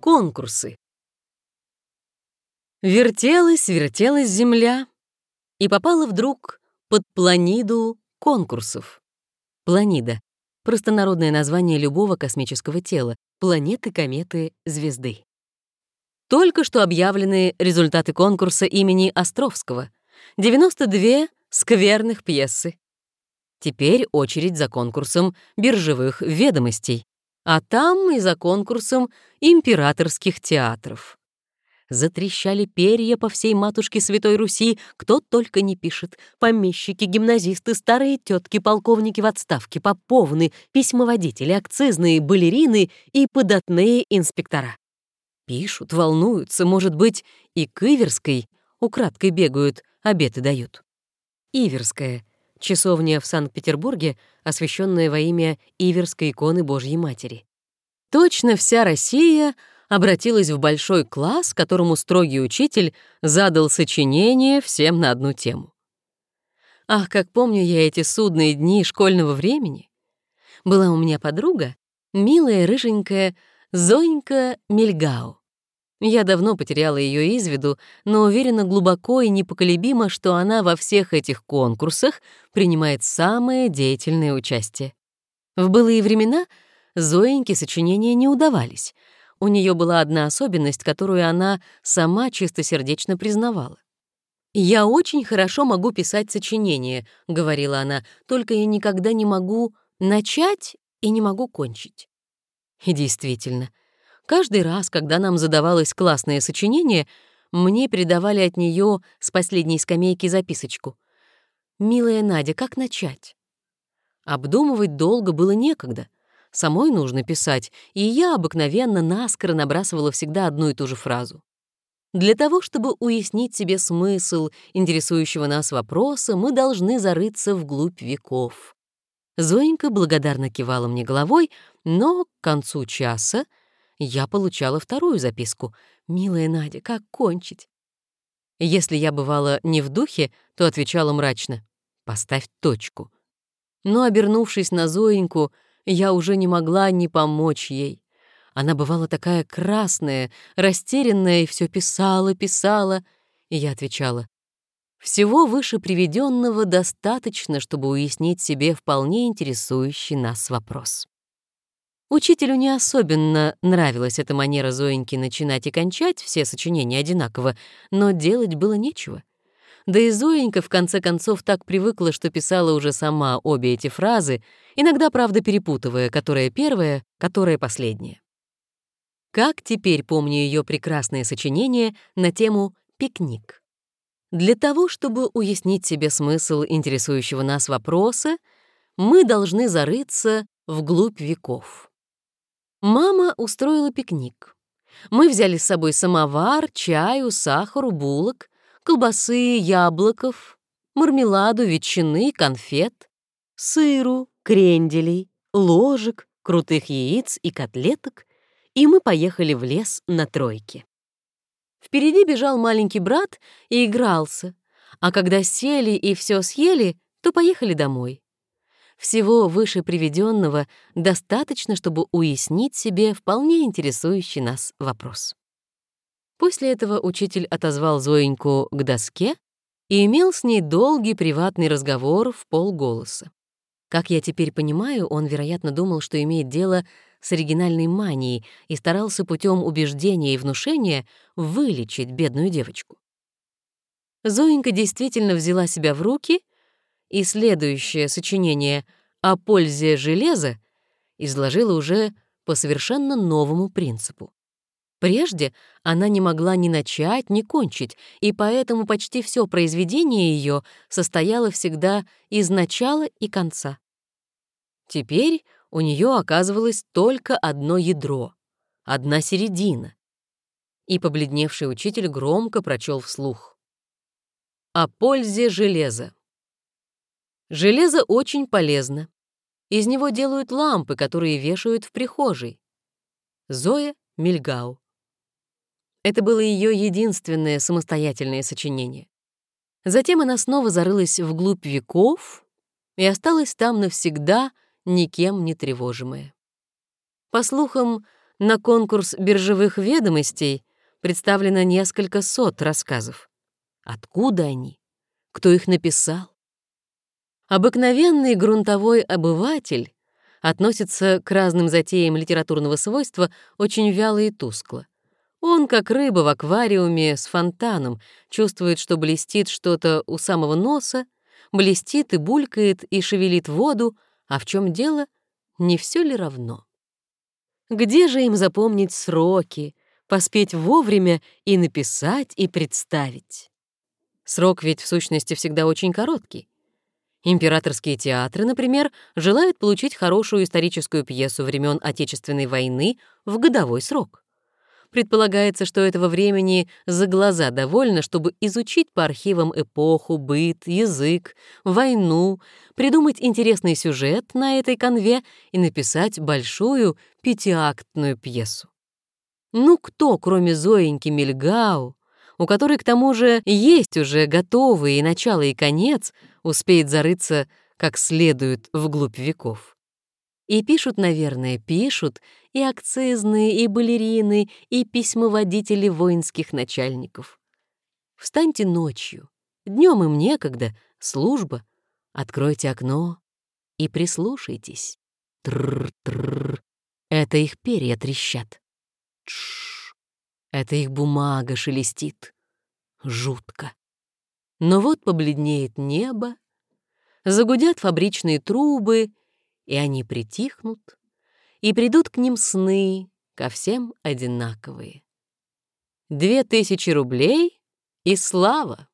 Конкурсы. Вертелась, вертелась земля и попала вдруг под планиду конкурсов. Планида — простонародное название любого космического тела, планеты, кометы, звезды. Только что объявлены результаты конкурса имени Островского. 92 скверных пьесы. Теперь очередь за конкурсом биржевых ведомостей, а там и за конкурсом императорских театров. Затрещали перья по всей матушке Святой Руси, кто только не пишет. Помещики, гимназисты, старые тетки, полковники в отставке, поповны, письмоводители, акцизные, балерины и податные инспектора. Пишут, волнуются, может быть, и к Иверской украдкой бегают, обеты дают. Иверская — часовня в Санкт-Петербурге, освященная во имя Иверской иконы Божьей Матери. Точно вся Россия обратилась в большой класс, которому строгий учитель задал сочинение всем на одну тему. Ах, как помню я эти судные дни школьного времени. Была у меня подруга, милая рыженькая Зоенька Мельгау. Я давно потеряла ее из виду, но уверена глубоко и непоколебимо, что она во всех этих конкурсах принимает самое деятельное участие. В былые времена Зоеньке сочинения не удавались. У нее была одна особенность, которую она сама чистосердечно признавала. «Я очень хорошо могу писать сочинения», — говорила она, «только я никогда не могу начать и не могу кончить». И действительно, Каждый раз, когда нам задавалось классное сочинение, мне передавали от нее с последней скамейки записочку. «Милая Надя, как начать?» Обдумывать долго было некогда. Самой нужно писать, и я обыкновенно наскоро набрасывала всегда одну и ту же фразу. Для того, чтобы уяснить себе смысл интересующего нас вопроса, мы должны зарыться вглубь веков. Зоенька благодарно кивала мне головой, но к концу часа я получала вторую записку. «Милая Надя, как кончить?» Если я бывала не в духе, то отвечала мрачно. «Поставь точку». Но, обернувшись на Зоеньку, я уже не могла не помочь ей. Она бывала такая красная, растерянная и все писала, писала. И я отвечала, «Всего выше приведенного достаточно, чтобы уяснить себе вполне интересующий нас вопрос». Учителю не особенно нравилась эта манера Зоеньки начинать и кончать все сочинения одинаково, но делать было нечего. Да и Зоенька в конце концов так привыкла, что писала уже сама обе эти фразы, иногда, правда, перепутывая, которая первая, которая последняя. Как теперь помню ее прекрасное сочинение на тему «Пикник». Для того, чтобы уяснить себе смысл интересующего нас вопроса, мы должны зарыться вглубь веков. Мама устроила пикник. Мы взяли с собой самовар, чаю, сахару, булок, колбасы, яблоков, мармеладу, ветчины, конфет, сыру, кренделей, ложек, крутых яиц и котлеток, и мы поехали в лес на тройке. Впереди бежал маленький брат и игрался, а когда сели и все съели, то поехали домой. Всего выше приведенного достаточно, чтобы уяснить себе вполне интересующий нас вопрос. После этого учитель отозвал Зоеньку к доске и имел с ней долгий приватный разговор в полголоса. Как я теперь понимаю, он, вероятно, думал, что имеет дело с оригинальной манией и старался путем убеждения и внушения вылечить бедную девочку. Зоенька действительно взяла себя в руки и следующее сочинение о пользе железа изложила уже по совершенно новому принципу. Прежде она не могла ни начать, ни кончить, и поэтому почти все произведение ее состояло всегда из начала и конца. Теперь у нее оказывалось только одно ядро, одна середина. И побледневший учитель громко прочел вслух. О пользе железа. Железо очень полезно. Из него делают лампы, которые вешают в прихожей. Зоя Мильгау. Это было ее единственное самостоятельное сочинение. Затем она снова зарылась вглубь веков и осталась там навсегда, никем не тревожимая. По слухам, На конкурс биржевых ведомостей представлено несколько сот рассказов. Откуда они? Кто их написал? Обыкновенный грунтовой обыватель относится к разным затеям литературного свойства очень вяло и тускло. Он, как рыба в аквариуме с фонтаном, чувствует, что блестит что-то у самого носа, блестит и булькает и шевелит воду, а в чем дело, не все ли равно? Где же им запомнить сроки, поспеть вовремя и написать, и представить? Срок ведь в сущности всегда очень короткий. Императорские театры, например, желают получить хорошую историческую пьесу времен Отечественной войны в годовой срок. Предполагается, что этого времени за глаза довольно, чтобы изучить по архивам эпоху, быт, язык, войну, придумать интересный сюжет на этой конве и написать большую пятиактную пьесу. Ну кто, кроме Зоеньки Мельгау, у которой к тому же есть уже готовый и начало, и конец, успеет зарыться как следует вглубь веков? И пишут, наверное, пишут и акцизные, и балерины, и письмоводители воинских начальников. Встаньте ночью, днем им некогда, служба, откройте окно и прислушайтесь. Тррр-тррр, это их перья трещат. Тш, это их бумага шелестит. Жутко. Но вот побледнеет небо, загудят фабричные трубы, и они притихнут, и придут к ним сны, ко всем одинаковые. Две тысячи рублей и слава!